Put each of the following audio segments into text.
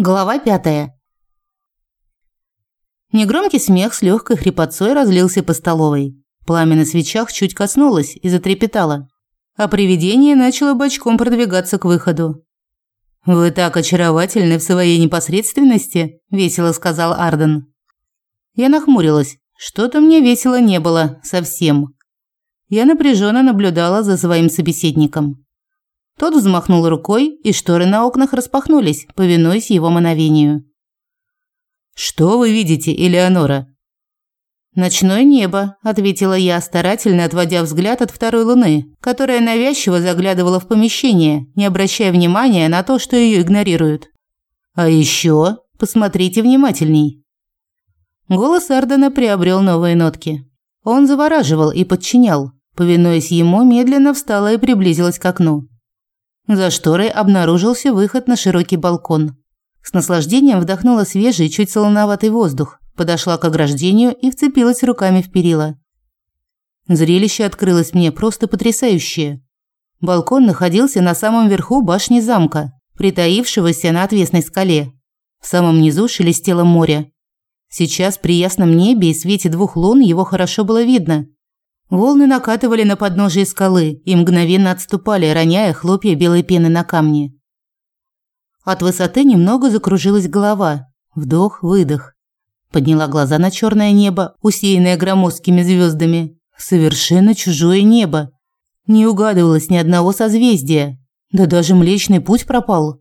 Глава пятая. Негромкий смех с легкой хрипотцой разлился по столовой. Пламя на свечах чуть коснулось и затрепетало. А привидение начало бочком продвигаться к выходу. «Вы так очаровательны в своей непосредственности», – весело сказал Арден. Я нахмурилась. Что-то мне весело не было, совсем. Я напряженно наблюдала за своим собеседником. Тот взмахнул рукой, и шторы на окнах распахнулись, повинуясь его мановению. «Что вы видите, Элеонора?» «Ночное небо», – ответила я, старательно отводя взгляд от второй луны, которая навязчиво заглядывала в помещение, не обращая внимания на то, что ее игнорируют. «А еще посмотрите внимательней». Голос Ардена приобрел новые нотки. Он завораживал и подчинял. Повинуясь ему, медленно встала и приблизилась к окну. За шторой обнаружился выход на широкий балкон. С наслаждением вдохнула свежий, чуть солоноватый воздух, подошла к ограждению и вцепилась руками в перила. Зрелище открылось мне просто потрясающее. Балкон находился на самом верху башни замка, притаившегося на отвесной скале. В самом низу шелестело море. Сейчас при ясном небе и свете двух лун его хорошо было видно. Волны накатывали на подножие скалы и мгновенно отступали, роняя хлопья белой пены на камни. От высоты немного закружилась голова. Вдох-выдох. Подняла глаза на черное небо, усеянное громоздкими звездами. Совершенно чужое небо. Не угадывалось ни одного созвездия. Да даже Млечный Путь пропал.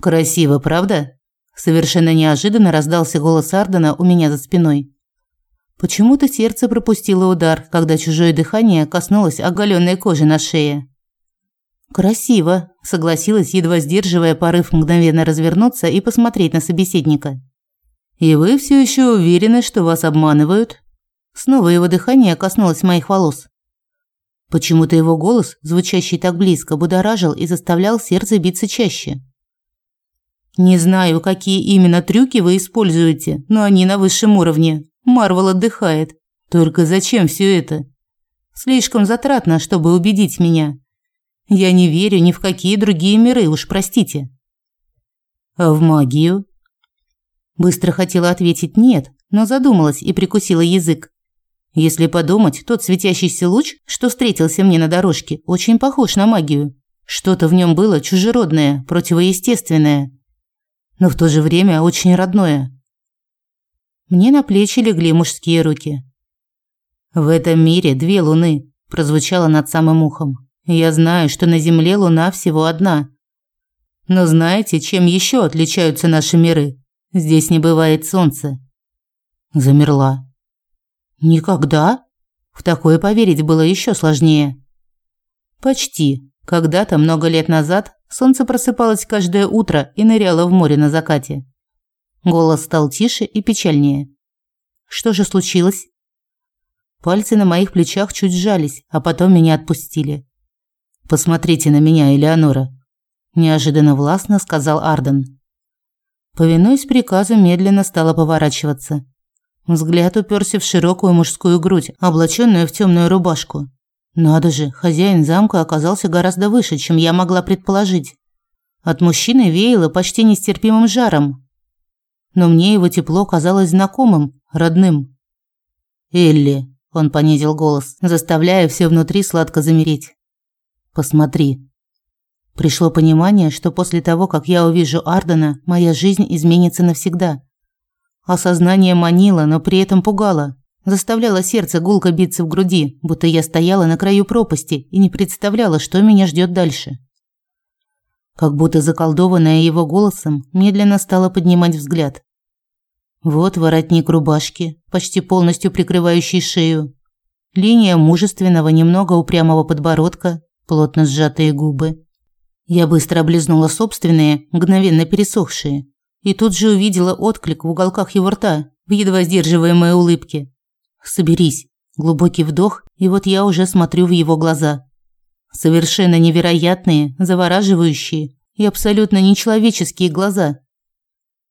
Красиво, правда? Совершенно неожиданно раздался голос Ардена у меня за спиной. Почему-то сердце пропустило удар, когда чужое дыхание коснулось оголенной кожи на шее. «Красиво», – согласилась, едва сдерживая порыв мгновенно развернуться и посмотреть на собеседника. «И вы все еще уверены, что вас обманывают?» Снова его дыхание коснулось моих волос. Почему-то его голос, звучащий так близко, будоражил и заставлял сердце биться чаще. «Не знаю, какие именно трюки вы используете, но они на высшем уровне. Марвел отдыхает. Только зачем все это? Слишком затратно, чтобы убедить меня. Я не верю ни в какие другие миры, уж простите. А в магию? Быстро хотела ответить нет, но задумалась и прикусила язык. Если подумать, тот светящийся луч, что встретился мне на дорожке, очень похож на магию. Что-то в нем было чужеродное, противоестественное, но в то же время очень родное. Мне на плечи легли мужские руки. «В этом мире две луны», – прозвучало над самым ухом. «Я знаю, что на Земле луна всего одна. Но знаете, чем еще отличаются наши миры? Здесь не бывает солнца». Замерла. «Никогда?» В такое поверить было еще сложнее. Почти. Когда-то, много лет назад, солнце просыпалось каждое утро и ныряло в море на закате. Голос стал тише и печальнее. Что же случилось? Пальцы на моих плечах чуть сжались, а потом меня отпустили. Посмотрите на меня, Элеонора, неожиданно властно сказал Арден. Повинуясь приказу, медленно стала поворачиваться. Взгляд уперся в широкую мужскую грудь, облаченную в темную рубашку. Надо же, хозяин замка оказался гораздо выше, чем я могла предположить. От мужчины веяло почти нестерпимым жаром, но мне его тепло казалось знакомым, родным. «Элли», – он понизил голос, заставляя все внутри сладко замереть. «Посмотри». Пришло понимание, что после того, как я увижу Ардена, моя жизнь изменится навсегда. Осознание манило, но при этом пугало. Заставляло сердце гулко биться в груди, будто я стояла на краю пропасти и не представляла, что меня ждет дальше. Как будто заколдованная его голосом, медленно стала поднимать взгляд. Вот воротник рубашки, почти полностью прикрывающий шею. Линия мужественного, немного упрямого подбородка, плотно сжатые губы. Я быстро облизнула собственные, мгновенно пересохшие, и тут же увидела отклик в уголках его рта, в едва сдерживаемой улыбке. «Соберись». Глубокий вдох, и вот я уже смотрю в его глаза. Совершенно невероятные, завораживающие и абсолютно нечеловеческие глаза.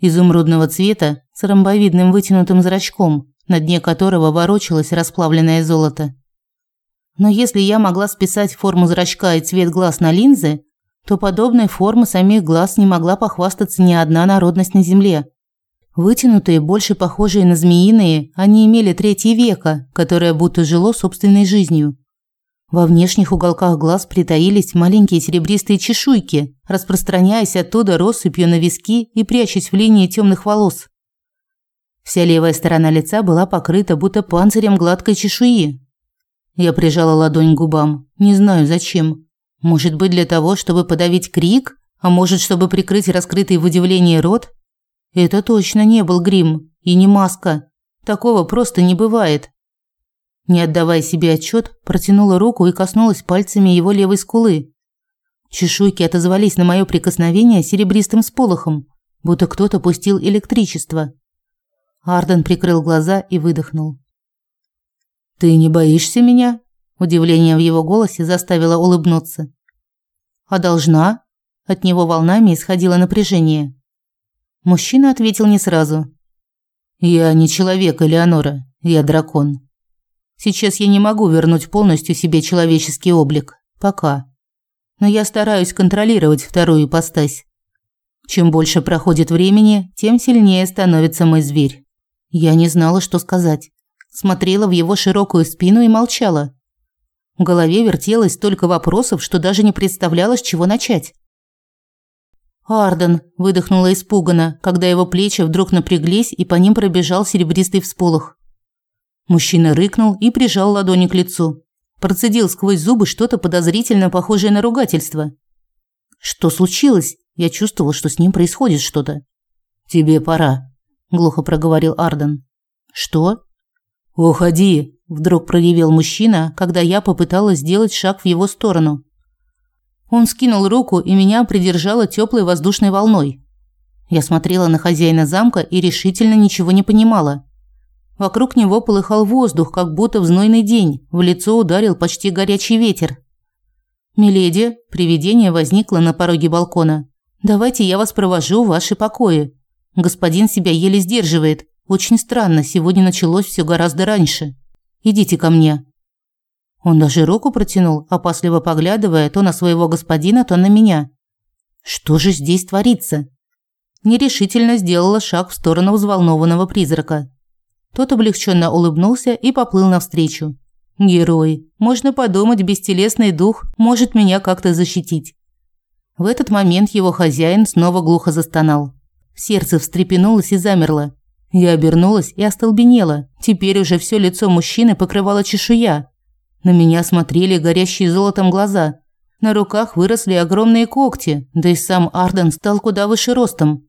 Изумрудного цвета с ромбовидным вытянутым зрачком, на дне которого ворочалось расплавленное золото. Но если я могла списать форму зрачка и цвет глаз на линзы, то подобной формы самих глаз не могла похвастаться ни одна народность на земле. Вытянутые, больше похожие на змеиные, они имели третье века, которое будто жило собственной жизнью. Во внешних уголках глаз притаились маленькие серебристые чешуйки, распространяясь оттуда россыпью на виски и прячась в линии темных волос. Вся левая сторона лица была покрыта будто панцирем гладкой чешуи. Я прижала ладонь к губам. Не знаю зачем. Может быть, для того, чтобы подавить крик, а может, чтобы прикрыть раскрытый в удивлении рот? Это точно не был грим и не маска. Такого просто не бывает. Не отдавая себе отчет, протянула руку и коснулась пальцами его левой скулы. Чешуйки отозвались на мое прикосновение серебристым сполохом, будто кто-то пустил электричество. Арден прикрыл глаза и выдохнул. «Ты не боишься меня?» Удивление в его голосе заставило улыбнуться. «А должна?» От него волнами исходило напряжение. Мужчина ответил не сразу. «Я не человек, Элеонора. Я дракон. Сейчас я не могу вернуть полностью себе человеческий облик. Пока. Но я стараюсь контролировать вторую ипостась. Чем больше проходит времени, тем сильнее становится мой зверь. Я не знала, что сказать. Смотрела в его широкую спину и молчала. В голове вертелось столько вопросов, что даже не представляла, с чего начать. «Арден!» – выдохнула испуганно, когда его плечи вдруг напряглись и по ним пробежал серебристый всполох. Мужчина рыкнул и прижал ладони к лицу. Процедил сквозь зубы что-то подозрительно похожее на ругательство. «Что случилось?» Я чувствовала, что с ним происходит что-то. «Тебе пора», глухо проговорил Арден. Что? Уходи, вдруг проявил мужчина, когда я попыталась сделать шаг в его сторону. Он скинул руку, и меня придержало теплой воздушной волной. Я смотрела на хозяина замка и решительно ничего не понимала. Вокруг него полыхал воздух, как будто в знойный день. В лицо ударил почти горячий ветер. «Миледи», привидение возникло на пороге балкона. «Давайте я вас провожу в ваши покои. Господин себя еле сдерживает. Очень странно, сегодня началось все гораздо раньше. Идите ко мне. Он даже руку протянул, опасливо поглядывая то на своего господина, то на меня. Что же здесь творится? Нерешительно сделала шаг в сторону взволнованного призрака. Тот облегченно улыбнулся и поплыл навстречу. Герой. Можно подумать, бестелесный дух может меня как-то защитить. В этот момент его хозяин снова глухо застонал. Сердце встрепенулось и замерло. Я обернулась и остолбенела. Теперь уже все лицо мужчины покрывало чешуя. На меня смотрели горящие золотом глаза. На руках выросли огромные когти, да и сам Арден стал куда выше ростом.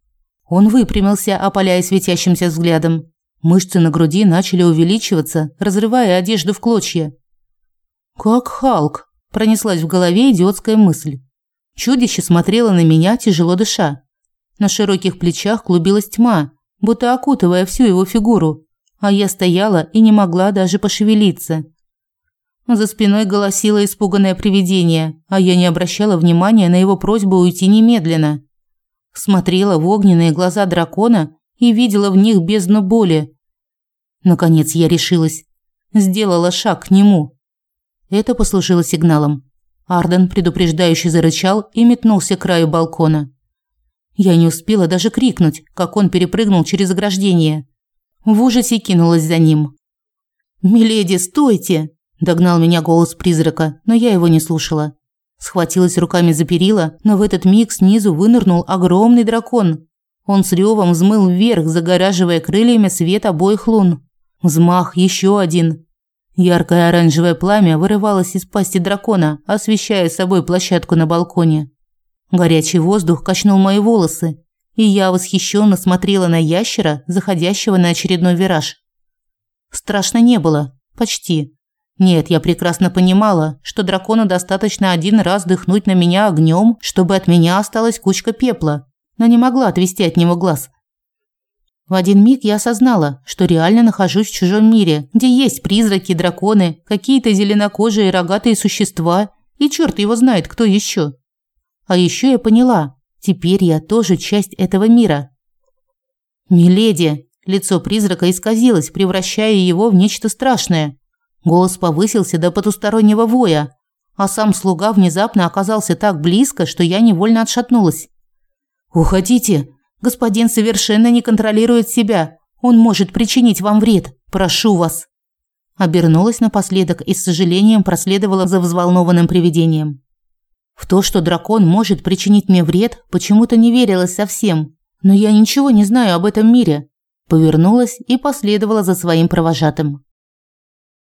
Он выпрямился, опаляя светящимся взглядом. Мышцы на груди начали увеличиваться, разрывая одежду в клочья. «Как Халк!» – пронеслась в голове идиотская мысль. Чудище смотрело на меня, тяжело дыша. На широких плечах клубилась тьма, будто окутывая всю его фигуру, а я стояла и не могла даже пошевелиться. За спиной голосило испуганное привидение, а я не обращала внимания на его просьбу уйти немедленно. Смотрела в огненные глаза дракона и видела в них бездну боли. Наконец я решилась. Сделала шаг к нему. Это послужило сигналом. Арден предупреждающе зарычал и метнулся к краю балкона. Я не успела даже крикнуть, как он перепрыгнул через ограждение. В ужасе кинулась за ним. «Миледи, стойте!» – догнал меня голос призрака, но я его не слушала. Схватилась руками за перила, но в этот миг снизу вынырнул огромный дракон. Он с ревом взмыл вверх, загораживая крыльями свет обоих лун. Взмах, еще один. Яркое оранжевое пламя вырывалось из пасти дракона, освещая собой площадку на балконе. Горячий воздух качнул мои волосы, и я восхищенно смотрела на ящера, заходящего на очередной вираж. Страшно не было, почти. Нет, я прекрасно понимала, что дракону достаточно один раз дыхнуть на меня огнем, чтобы от меня осталась кучка пепла, но не могла отвести от него глаз. В один миг я осознала, что реально нахожусь в чужом мире, где есть призраки, драконы, какие-то зеленокожие рогатые существа, и черт его знает, кто еще. А еще я поняла, теперь я тоже часть этого мира. «Миледи!» Лицо призрака исказилось, превращая его в нечто страшное. Голос повысился до потустороннего воя. а сам слуга внезапно оказался так близко, что я невольно отшатнулась. «Уходите! Господин совершенно не контролирует себя. Он может причинить вам вред. Прошу вас!» Обернулась напоследок и с сожалением проследовала за взволнованным привидением. В то, что дракон может причинить мне вред, почему-то не верилось совсем. Но я ничего не знаю об этом мире. Повернулась и последовала за своим провожатым.